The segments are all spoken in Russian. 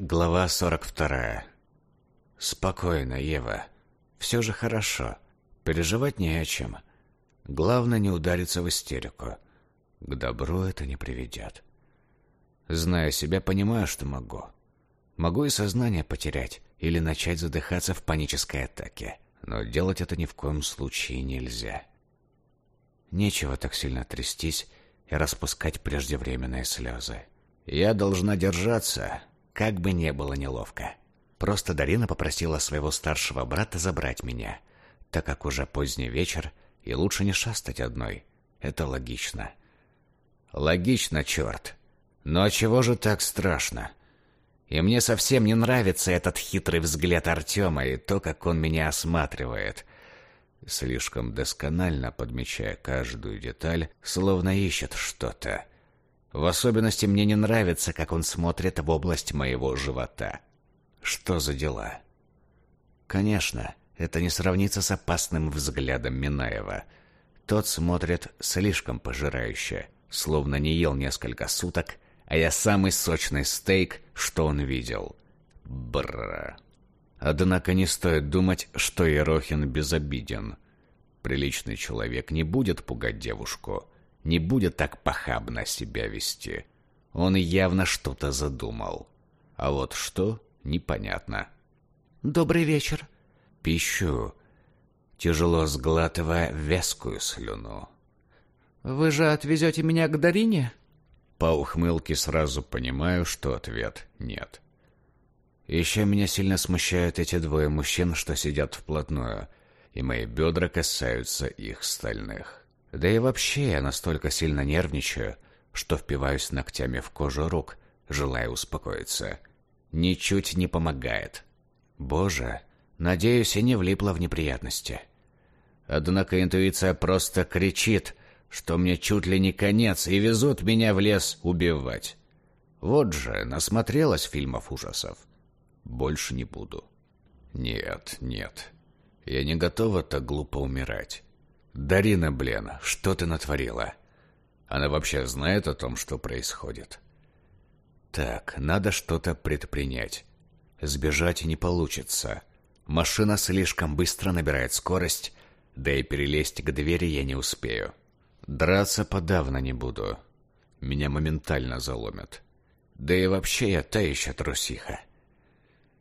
Глава 42. Спокойно, Ева. Все же хорошо. Переживать не о чем. Главное не удариться в истерику. К добру это не приведет. Зная себя, понимаю, что могу. Могу и сознание потерять или начать задыхаться в панической атаке. Но делать это ни в коем случае нельзя. Нечего так сильно трястись и распускать преждевременные слезы. Я должна держаться, как бы не было неловко. Просто Дарина попросила своего старшего брата забрать меня, так как уже поздний вечер, и лучше не шастать одной. Это логично. Логично, черт. Но чего же так страшно? И мне совсем не нравится этот хитрый взгляд Артема и то, как он меня осматривает. Слишком досконально подмечая каждую деталь, словно ищет что-то. В особенности мне не нравится, как он смотрит в область моего живота. Что за дела? Конечно, это не сравнится с опасным взглядом Минаева. Тот смотрит слишком пожирающе, словно не ел несколько суток, а я самый сочный стейк, что он видел. Бррр. Однако не стоит думать, что Ерохин безобиден. Приличный человек не будет пугать девушку, не будет так похабно себя вести. Он явно что-то задумал. А вот что, непонятно. «Добрый вечер». Пищу, тяжело сглатывая вескую слюну. «Вы же отвезете меня к Дарине?» По ухмылке сразу понимаю, что ответ «нет». Еще меня сильно смущают эти двое мужчин, что сидят вплотную, и мои бедра касаются их стальных. Да и вообще я настолько сильно нервничаю, что впиваюсь ногтями в кожу рук, желая успокоиться. Ничуть не помогает. Боже, надеюсь, я не влипла в неприятности. Однако интуиция просто кричит, что мне чуть ли не конец, и везут меня в лес убивать. Вот же, насмотрелась фильмов ужасов. Больше не буду. Нет, нет. Я не готова так глупо умирать. Дарина, блин, что ты натворила? Она вообще знает о том, что происходит? Так, надо что-то предпринять. Сбежать не получится. Машина слишком быстро набирает скорость, да и перелезть к двери я не успею. Драться подавно не буду. Меня моментально заломят. Да и вообще я та еще трусиха.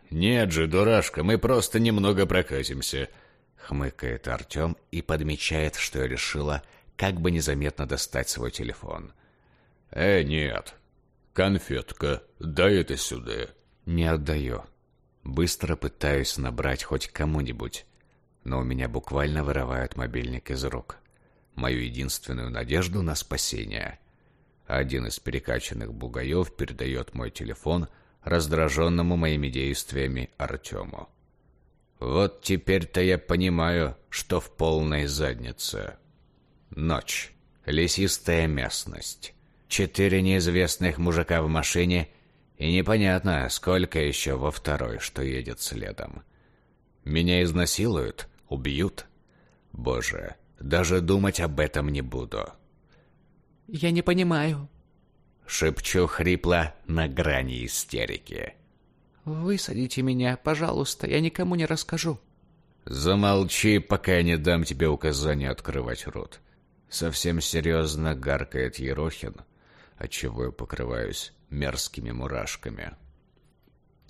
«Нет же, дурашка, мы просто немного прокатимся», — хмыкает Артем и подмечает, что я решила как бы незаметно достать свой телефон. «Э, нет. Конфетка, дай это сюда». Не отдаю. Быстро пытаюсь набрать хоть кому-нибудь, но у меня буквально вырывают мобильник из рук. Мою единственную надежду на спасение. Один из перекачанных бугаев передает мой телефон — раздраженному моими действиями Артему. Вот теперь-то я понимаю, что в полной заднице. Ночь. Лесистая местность. Четыре неизвестных мужика в машине, и непонятно, сколько еще во второй, что едет следом. Меня изнасилуют, убьют. Боже, даже думать об этом не буду. «Я не понимаю», Шепчу хрипло на грани истерики. «Высадите меня, пожалуйста, я никому не расскажу». «Замолчи, пока я не дам тебе указания открывать рот». Совсем серьезно гаркает Ерохин, отчего я покрываюсь мерзкими мурашками.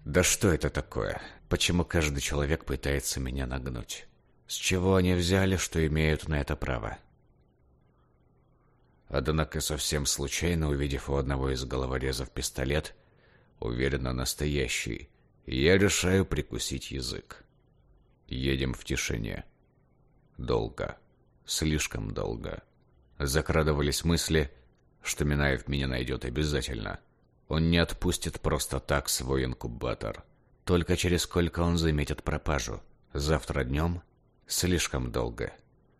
«Да что это такое? Почему каждый человек пытается меня нагнуть? С чего они взяли, что имеют на это право?» Однако совсем случайно, увидев у одного из головорезов пистолет, уверенно настоящий, я решаю прикусить язык. Едем в тишине. Долго. Слишком долго. Закрадывались мысли, что Минаев меня найдет обязательно. Он не отпустит просто так свой инкубатор. Только через сколько он заметит пропажу. Завтра днем? Слишком долго.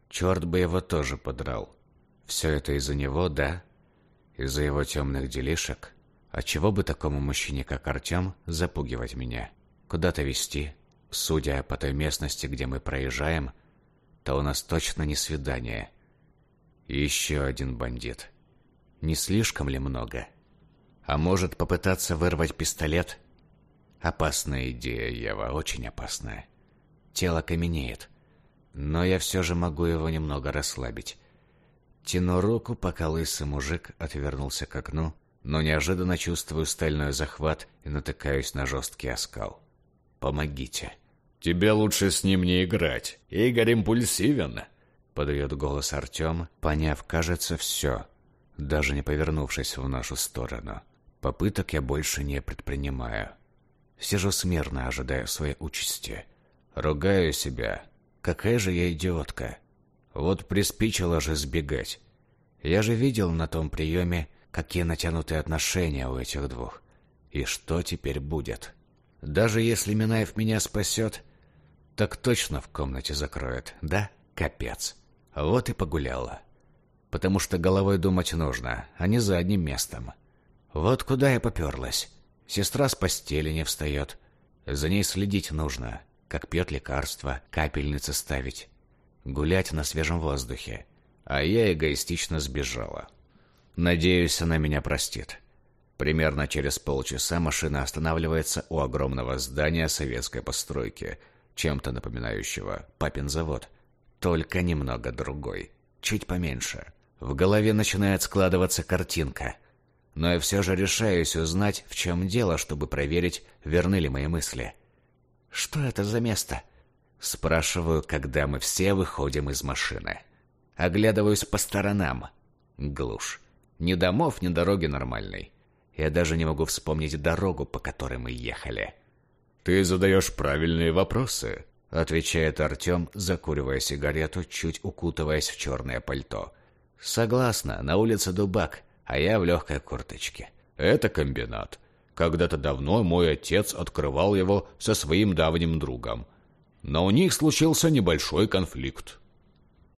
Черт бы его тоже подрал. Все это из-за него, да? Из-за его темных делишек? А чего бы такому мужчине, как Артем, запугивать меня? Куда-то вести? Судя по той местности, где мы проезжаем, то у нас точно не свидание. еще один бандит. Не слишком ли много? А может попытаться вырвать пистолет? Опасная идея, Ева, очень опасная. Тело каменеет, но я все же могу его немного расслабить. Тяну руку, пока лысый мужик отвернулся к окну, но неожиданно чувствую стальной захват и натыкаюсь на жесткий оскал. Помогите. Тебе лучше с ним не играть. Игорь импульсивен. Подает голос Артем, поняв, кажется, все, даже не повернувшись в нашу сторону. Попыток я больше не предпринимаю. Сижу смирно, ожидая своей участи. Ругаю себя. Какая же я идиотка. Вот приспичило же сбегать. Я же видел на том приеме, какие натянутые отношения у этих двух. И что теперь будет? Даже если Минаев меня спасет, так точно в комнате закроет, да? Капец. Вот и погуляла. Потому что головой думать нужно, а не задним местом. Вот куда я поперлась. Сестра с постели не встает. За ней следить нужно, как пьет лекарства, капельницы ставить. Гулять на свежем воздухе. А я эгоистично сбежала. Надеюсь, она меня простит. Примерно через полчаса машина останавливается у огромного здания советской постройки, чем-то напоминающего папин завод, только немного другой, чуть поменьше. В голове начинает складываться картинка, но я все же решаюсь узнать, в чем дело, чтобы проверить, верны ли мои мысли. «Что это за место?» Спрашиваю, когда мы все выходим из машины. Оглядываюсь по сторонам. Глушь. Ни домов, ни дороги нормальной. Я даже не могу вспомнить дорогу, по которой мы ехали. «Ты задаешь правильные вопросы», — отвечает Артем, закуривая сигарету, чуть укутываясь в черное пальто. «Согласна, на улице Дубак, а я в легкой курточке». «Это комбинат. Когда-то давно мой отец открывал его со своим давним другом. Но у них случился небольшой конфликт.